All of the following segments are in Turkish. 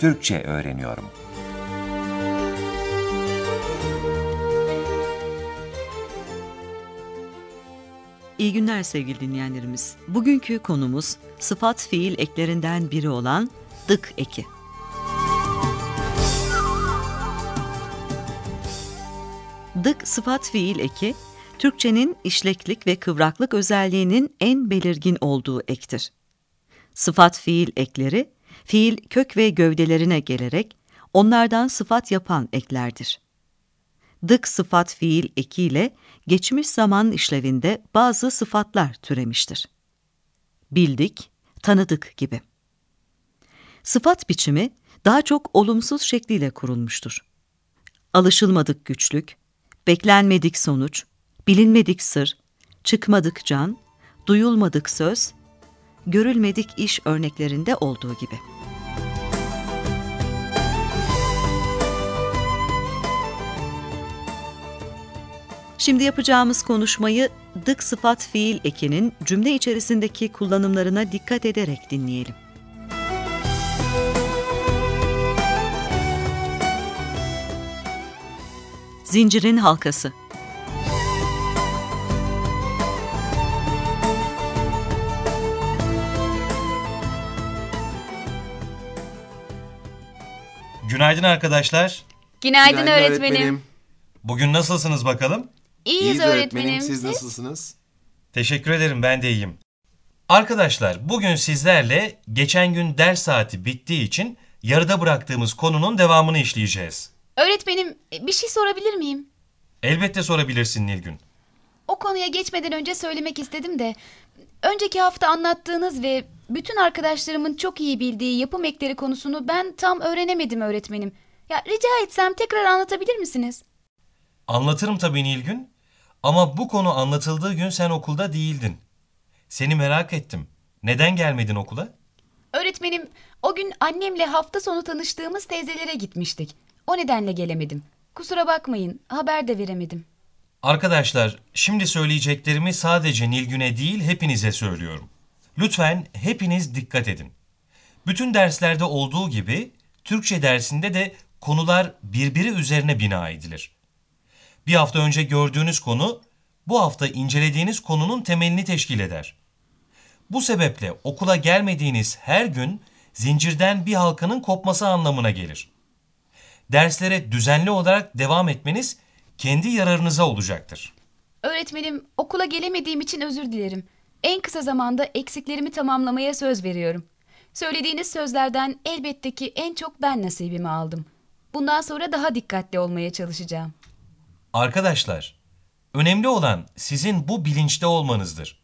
Türkçe öğreniyorum. İyi günler sevgili dinleyenlerimiz. Bugünkü konumuz sıfat fiil eklerinden biri olan dık eki. Dık sıfat fiil eki, Türkçenin işleklik ve kıvraklık özelliğinin en belirgin olduğu ektir. Sıfat fiil ekleri, fiil kök ve gövdelerine gelerek onlardan sıfat yapan eklerdir. Dık sıfat fiil ekiyle geçmiş zaman işlevinde bazı sıfatlar türemiştir. Bildik, tanıdık gibi. Sıfat biçimi daha çok olumsuz şekliyle kurulmuştur. Alışılmadık güçlük, beklenmedik sonuç, bilinmedik sır, çıkmadık can, duyulmadık söz, görülmedik iş örneklerinde olduğu gibi. Şimdi yapacağımız konuşmayı dık sıfat fiil ekinin cümle içerisindeki kullanımlarına dikkat ederek dinleyelim. Zincirin halkası Günaydın arkadaşlar. Günaydın, öğretmenim. Bugün nasılsınız bakalım? İyiyiz, öğretmenim. Siz nasılsınız? Teşekkür ederim ben de iyiyim. Arkadaşlar bugün sizlerle geçen gün ders saati bittiği için yarıda bıraktığımız konunun devamını işleyeceğiz. Öğretmenim bir şey sorabilir miyim? Elbette sorabilirsin Nilgün. O konuya geçmeden önce söylemek istedim de önceki hafta anlattığınız ve bütün arkadaşlarımın çok iyi bildiği yapım ekleri konusunu ben tam öğrenemedim öğretmenim. Ya rica etsem tekrar anlatabilir misiniz? Anlatırım tabii Nilgün. Ama bu konu anlatıldığı gün sen okulda değildin. Seni merak ettim. Neden gelmedin okula? Öğretmenim o gün annemle hafta sonu tanıştığımız teyzelere gitmiştik. O nedenle gelemedim. Kusura bakmayın haber de veremedim. Arkadaşlar, şimdi söyleyeceklerimi sadece Nilgün'e değil hepinize söylüyorum. Lütfen hepiniz dikkat edin. Bütün derslerde olduğu gibi Türkçe dersinde de konular birbiri üzerine bina edilir. Bir hafta önce gördüğünüz konu bu hafta incelediğiniz konunun temelini teşkil eder. Bu sebeple okula gelmediğiniz her gün zincirden bir halkanın kopması anlamına gelir. Derslere düzenli olarak devam etmeniz kendi yararınıza olacaktır. Öğretmenim okula gelemediğim için özür dilerim. En kısa zamanda eksiklerimi tamamlamaya söz veriyorum. Söylediğiniz sözlerden elbette ki en çok ben nasibimi aldım. Bundan sonra daha dikkatli olmaya çalışacağım. Arkadaşlar, önemli olan sizin bu bilinçte olmanızdır.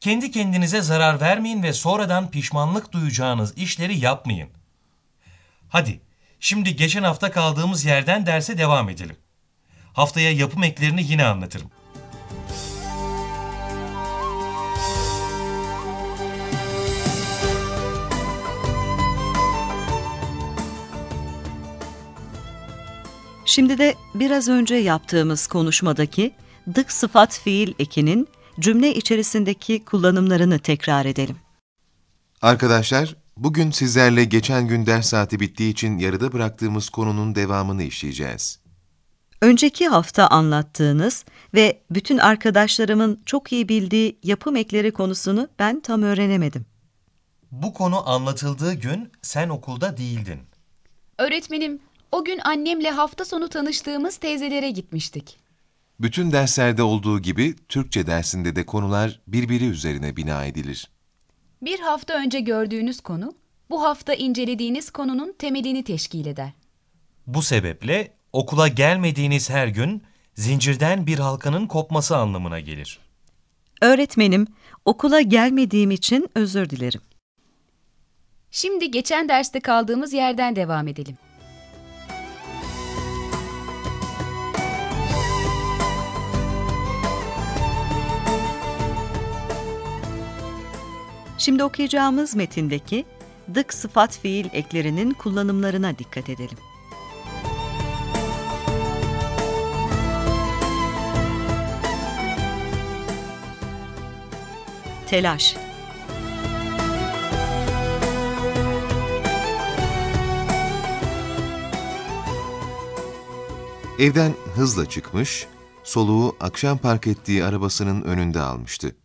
Kendi kendinize zarar vermeyin ve sonradan pişmanlık duyacağınız işleri yapmayın. Hadi, şimdi geçen hafta kaldığımız yerden derse devam edelim. Haftaya yapım eklerini yine anlatırım. Şimdi de biraz önce yaptığımız konuşmadaki dık sıfat fiil ekinin cümle içerisindeki kullanımlarını tekrar edelim. Arkadaşlar, bugün sizlerle geçen gün ders saati bittiği için yarıda bıraktığımız konunun devamını işleyeceğiz. Önceki hafta anlattığınız ve bütün arkadaşlarımın çok iyi bildiği yapım ekleri konusunu ben tam öğrenemedim. Bu konu anlatıldığı gün sen okulda değildin. Öğretmenim o gün annemle hafta sonu tanıştığımız teyzelere gitmiştik. Bütün derslerde olduğu gibi Türkçe dersinde de konular birbiri üzerine bina edilir. Bir hafta önce gördüğünüz konu, bu hafta incelediğiniz konunun temelini teşkil eder. Bu sebeple okula gelmediğiniz her gün zincirden bir halkanın kopması anlamına gelir. Öğretmenim, okula gelmediğim için özür dilerim. Şimdi geçen derste kaldığımız yerden devam edelim. Şimdi okuyacağımız metindeki dık sıfat fiil eklerinin kullanımlarına dikkat edelim. Telaş Evden hızla çıkmış, soluğu akşam park ettiği arabasının önünde almıştı.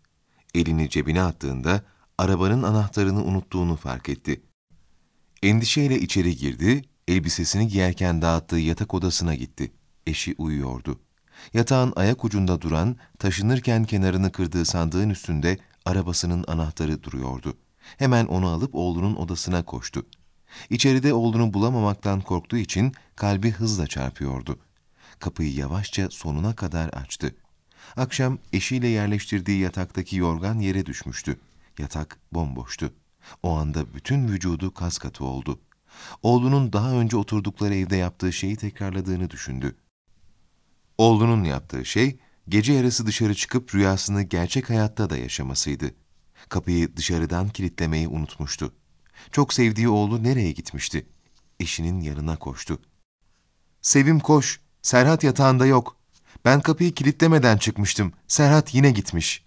Elini cebine attığında arabanın anahtarını unuttuğunu fark etti. Endişeyle içeri girdi, elbisesini giyerken dağıttığı yatak odasına gitti. Eşi uyuyordu. Yatağın ayak ucunda duran, taşınırken kenarını kırdığı sandığın üstünde arabasının anahtarı duruyordu. Hemen onu alıp oğlunun odasına koştu. İçeride oğlunu bulamamaktan korktuğu için kalbi hızla çarpıyordu. Kapıyı yavaşça sonuna kadar açtı. Akşam eşiyle yerleştirdiği yataktaki yorgan yere düşmüştü. Yatak bomboştu. O anda bütün vücudu kas katı oldu. Oğlunun daha önce oturdukları evde yaptığı şeyi tekrarladığını düşündü. Oğlunun yaptığı şey, gece yarısı dışarı çıkıp rüyasını gerçek hayatta da yaşamasıydı. Kapıyı dışarıdan kilitlemeyi unutmuştu. Çok sevdiği oğlu nereye gitmişti? Eşinin yanına koştu. Sevim koş, Serhat yatağında yok. Ben kapıyı kilitlemeden çıkmıştım. Serhat yine gitmiş.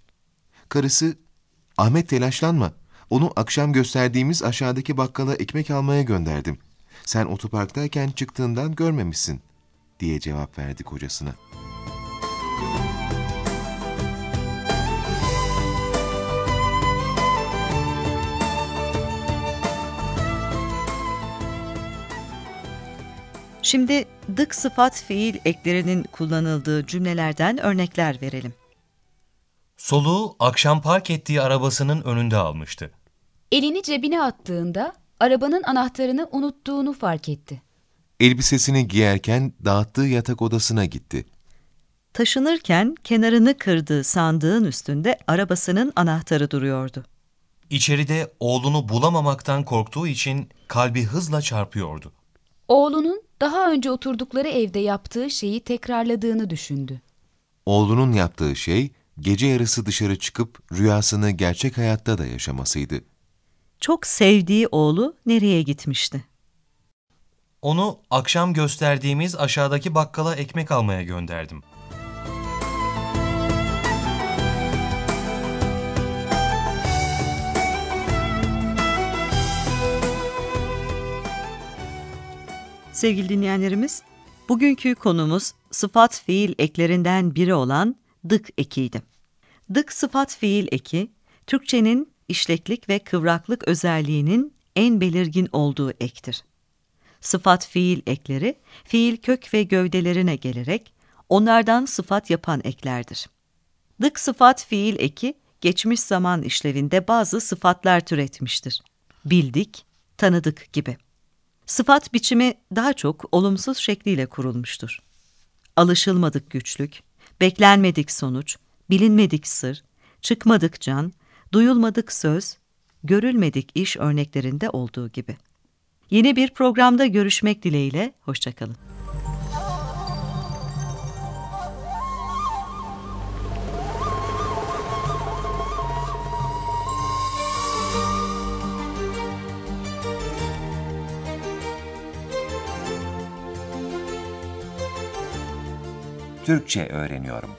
Karısı, Ahmet telaşlanma. Onu akşam gösterdiğimiz aşağıdaki bakkala ekmek almaya gönderdim. Sen otoparktayken çıktığından görmemişsin, diye cevap verdi kocasına. Şimdi dık sıfat fiil eklerinin kullanıldığı cümlelerden örnekler verelim. Soluğu akşam park ettiği arabasının önünde almıştı. Elini cebine attığında arabanın anahtarını unuttuğunu fark etti. Elbisesini giyerken dağıttığı yatak odasına gitti. Taşınırken kenarını kırdığı sandığın üstünde arabasının anahtarı duruyordu. İçeride oğlunu bulamamaktan korktuğu için kalbi hızla çarpıyordu. Oğlunun daha önce oturdukları evde yaptığı şeyi tekrarladığını düşündü. Oğlunun yaptığı şey, gece yarısı dışarı çıkıp rüyasını gerçek hayatta da yaşamasıydı. Çok sevdiği oğlu nereye gitmişti? Onu akşam gösterdiğimiz aşağıdaki bakkala ekmek almaya gönderdim. Sevgili dinleyenlerimiz, bugünkü konumuz sıfat fiil eklerinden biri olan dık ekiydi. Dık sıfat fiil eki, Türkçenin işleklik ve kıvraklık özelliğinin en belirgin olduğu ektir. Sıfat fiil ekleri, fiil kök ve gövdelerine gelerek onlardan sıfat yapan eklerdir. Dık sıfat fiil eki, geçmiş zaman işlevinde bazı sıfatlar türetmiştir. Bildik, tanıdık gibi. Sıfat biçimi daha çok olumsuz şekliyle kurulmuştur. Alışılmadık güçlük, beklenmedik sonuç, bilinmedik sır, çıkmadık can, duyulmadık söz, görülmedik iş örneklerinde olduğu gibi. Yeni bir programda görüşmek dileğiyle, hoşçakalın. Türkçe öğreniyorum.